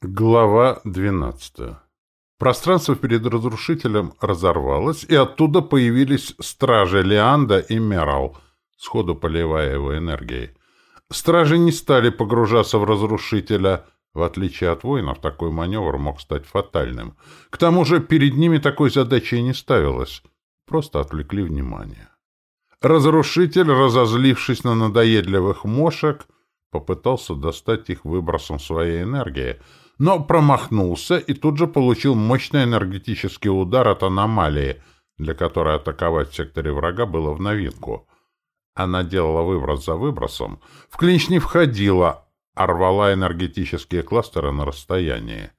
Глава 12. Пространство перед разрушителем разорвалось, и оттуда появились стражи Леанда и Мерал, сходу поливая его энергией. Стражи не стали погружаться в разрушителя. В отличие от воинов, такой маневр мог стать фатальным. К тому же перед ними такой задачи и не ставилось. Просто отвлекли внимание. Разрушитель, разозлившись на надоедливых мошек, попытался достать их выбросом своей энергии — но промахнулся и тут же получил мощный энергетический удар от аномалии, для которой атаковать в секторе врага было в новинку. Она делала выброс за выбросом, в клинч не входила, а рвала энергетические кластеры на расстоянии.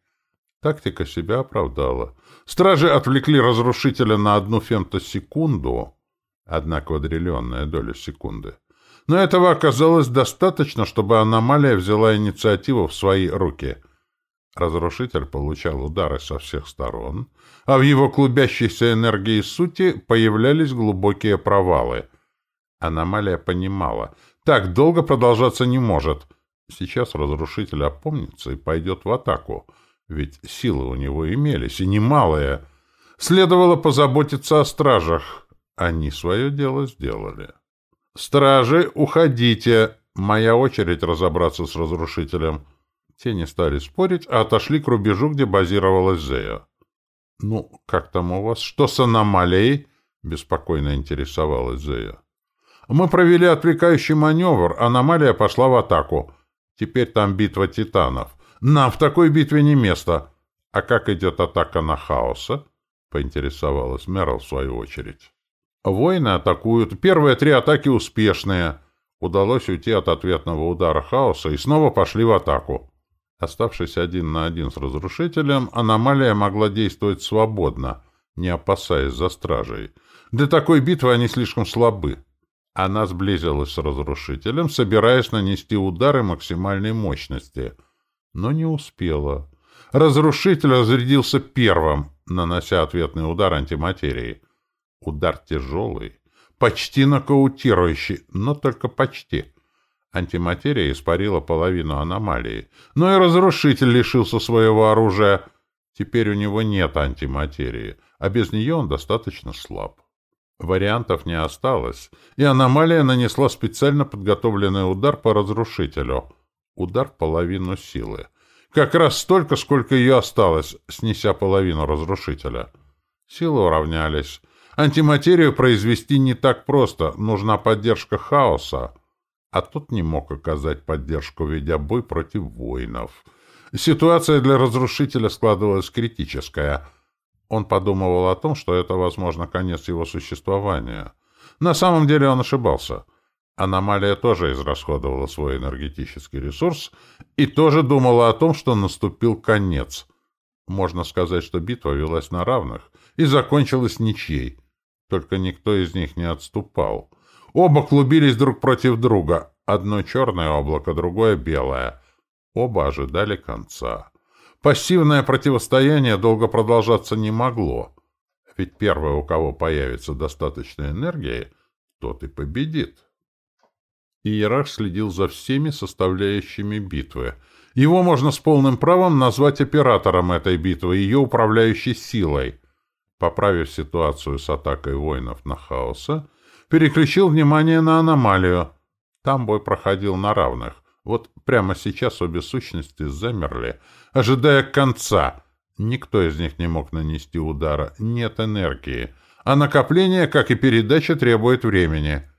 Тактика себя оправдала. Стражи отвлекли разрушителя на одну фемтосекунду, одна квадриллионная доля секунды. Но этого оказалось достаточно, чтобы аномалия взяла инициативу в свои руки — Разрушитель получал удары со всех сторон, а в его клубящейся энергии сути появлялись глубокие провалы. Аномалия понимала, так долго продолжаться не может. Сейчас разрушитель опомнится и пойдет в атаку, ведь силы у него имелись, и немалые. Следовало позаботиться о стражах. Они свое дело сделали. «Стражи, уходите! Моя очередь разобраться с разрушителем». Те не стали спорить, а отошли к рубежу, где базировалась Зея. «Ну, как там у вас? Что с аномалией?» — беспокойно интересовалась Зея. «Мы провели отвлекающий маневр, аномалия пошла в атаку. Теперь там битва титанов. Нам в такой битве не место. А как идет атака на хаоса?» — поинтересовалась Мерл в свою очередь. «Воины атакуют. Первые три атаки успешные. Удалось уйти от ответного удара хаоса и снова пошли в атаку. Оставшись один на один с разрушителем, аномалия могла действовать свободно, не опасаясь за стражей. Для такой битвы они слишком слабы. Она сблизилась с разрушителем, собираясь нанести удары максимальной мощности, но не успела. Разрушитель разрядился первым, нанося ответный удар антиматерии. Удар тяжелый, почти нокаутирующий, но только почти — Антиматерия испарила половину аномалии. Но и разрушитель лишился своего оружия. Теперь у него нет антиматерии, а без нее он достаточно слаб. Вариантов не осталось, и аномалия нанесла специально подготовленный удар по разрушителю. Удар половину силы. Как раз столько, сколько ее осталось, снеся половину разрушителя. Силы уравнялись. Антиматерию произвести не так просто, нужна поддержка хаоса а тот не мог оказать поддержку, ведя бой против воинов. Ситуация для разрушителя складывалась критическая. Он подумывал о том, что это, возможно, конец его существования. На самом деле он ошибался. Аномалия тоже израсходовала свой энергетический ресурс и тоже думала о том, что наступил конец. Можно сказать, что битва велась на равных и закончилась ничьей. Только никто из них не отступал. Оба клубились друг против друга. Одно черное облако, другое белое. Оба ожидали конца. Пассивное противостояние долго продолжаться не могло. Ведь первый, у кого появится достаточно энергии, тот и победит. Иерарх следил за всеми составляющими битвы. Его можно с полным правом назвать оператором этой битвы, ее управляющей силой. Поправив ситуацию с атакой воинов на хаоса, переключил внимание на аномалию. Там бой проходил на равных. Вот прямо сейчас обе сущности замерли, ожидая конца. Никто из них не мог нанести удара. Нет энергии. А накопление, как и передача, требует времени.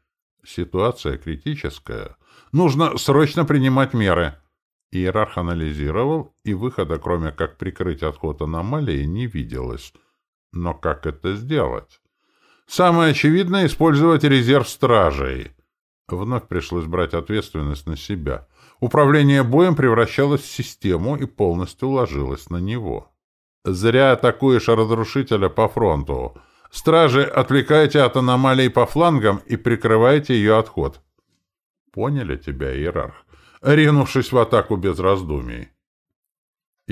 Ситуация критическая. Нужно срочно принимать меры. Иерарх анализировал, и выхода, кроме как прикрыть отход аномалии, не виделось. Но как это сделать? Самое очевидное — использовать резерв стражей. Вновь пришлось брать ответственность на себя. Управление боем превращалось в систему и полностью ложилось на него. «Зря атакуешь разрушителя по фронту. Стражи, отвлекайте от аномалий по флангам и прикрывайте ее отход». «Поняли тебя, иерарх?» Ринувшись в атаку без раздумий.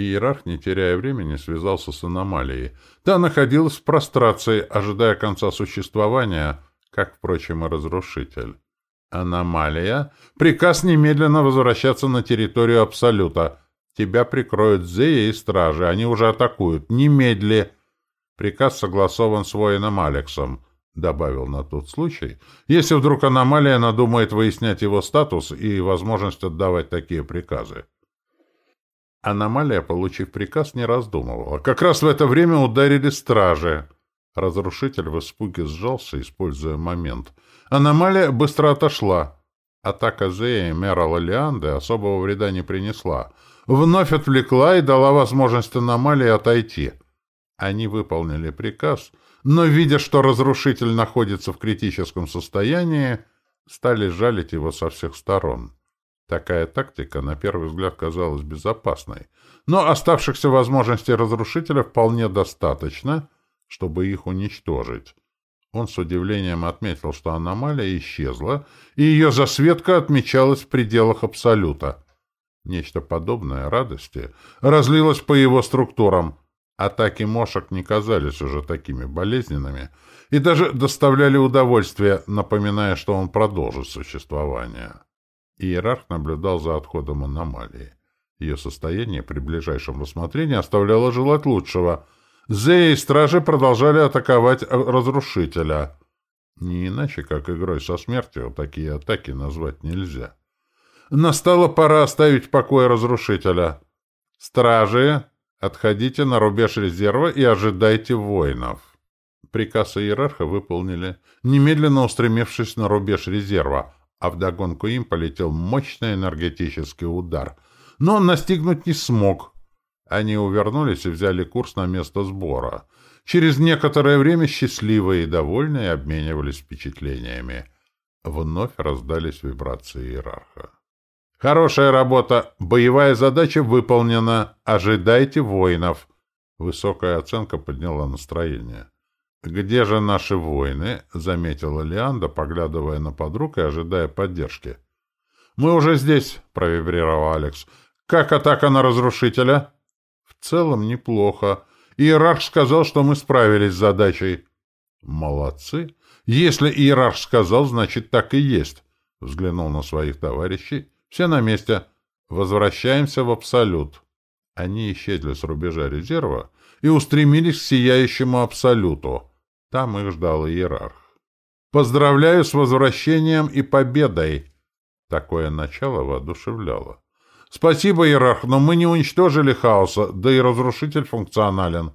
Иерарх, не теряя времени, связался с аномалией. Та находилась в прострации, ожидая конца существования, как, впрочем, и разрушитель. Аномалия. Приказ немедленно возвращаться на территорию Абсолюта. Тебя прикроют Зея и стражи. Они уже атакуют. Немедли. Приказ согласован с воином Алексом. Добавил на тот случай, если вдруг аномалия надумает выяснять его статус и возможность отдавать такие приказы. Аномалия, получив приказ, не раздумывала. Как раз в это время ударили стражи. Разрушитель в испуге сжался, используя момент. Аномалия быстро отошла. Атака Зея и Мерала Лианды особого вреда не принесла. Вновь отвлекла и дала возможность аномалии отойти. Они выполнили приказ, но, видя, что разрушитель находится в критическом состоянии, стали жалить его со всех сторон. Такая тактика, на первый взгляд, казалась безопасной, но оставшихся возможностей разрушителя вполне достаточно, чтобы их уничтожить. Он с удивлением отметил, что аномалия исчезла, и ее засветка отмечалась в пределах Абсолюта. Нечто подобное радости разлилось по его структурам. Атаки мошек не казались уже такими болезненными и даже доставляли удовольствие, напоминая, что он продолжит существование. Иерарх наблюдал за отходом аномалии. Ее состояние при ближайшем рассмотрении оставляло желать лучшего — Зеи и стражи продолжали атаковать разрушителя. Не иначе, как игрой со смертью, такие атаки назвать нельзя. Настала пора оставить в покое разрушителя. Стражи, отходите на рубеж резерва и ожидайте воинов. Приказ иерарха выполнили, немедленно устремившись на рубеж резерва, а вдогонку им полетел мощный энергетический удар. Но он настигнуть не смог — они увернулись и взяли курс на место сбора. Через некоторое время счастливые и довольные обменивались впечатлениями. Вновь раздались вибрации иерарха. «Хорошая работа! Боевая задача выполнена! Ожидайте воинов!» Высокая оценка подняла настроение. «Где же наши воины?» — заметила Лианда, поглядывая на подруг и ожидая поддержки. «Мы уже здесь!» — провибрировал Алекс. «Как атака на разрушителя?» В целом неплохо. Иерарх сказал, что мы справились с задачей. Молодцы. Если иерарх сказал, значит так и есть. Взглянул на своих товарищей. Все на месте. Возвращаемся в Абсолют. Они исчезли с рубежа резерва и устремились к сияющему Абсолюту. Там их ждал иерарх. «Поздравляю с возвращением и победой!» Такое начало воодушевляло. Спасибо, Иерарх, но мы не уничтожили хаоса, да и разрушитель функционален.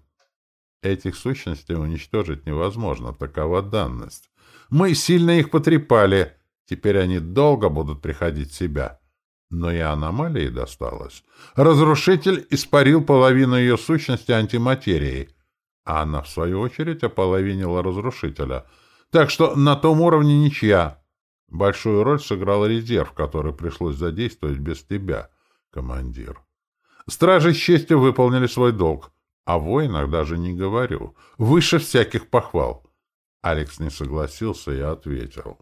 Этих сущностей уничтожить невозможно, такова данность. Мы сильно их потрепали, теперь они долго будут приходить в себя. Но и аномалии досталось. Разрушитель испарил половину ее сущности антиматерией, а она, в свою очередь, ополовинила разрушителя. Так что на том уровне ничья. Большую роль сыграл резерв, который пришлось задействовать без тебя командир. Стражи с честью выполнили свой долг. О воинах даже не говорю. Выше всяких похвал. Алекс не согласился и ответил.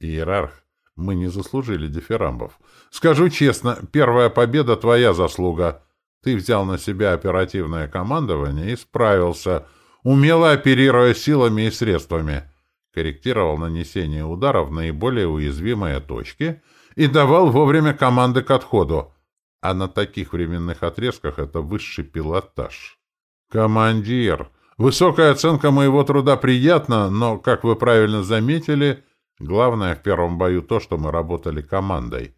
Иерарх, мы не заслужили дифирамбов. Скажу честно, первая победа — твоя заслуга. Ты взял на себя оперативное командование и справился, умело оперируя силами и средствами. Корректировал нанесение ударов в наиболее уязвимые точки и давал вовремя команды к отходу. А на таких временных отрезках это высший пилотаж. «Командир! Высокая оценка моего труда приятна, но, как вы правильно заметили, главное в первом бою то, что мы работали командой.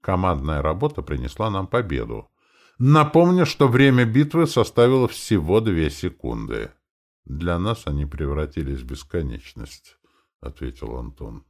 Командная работа принесла нам победу. Напомню, что время битвы составило всего две секунды. Для нас они превратились в бесконечность», — ответил Антон.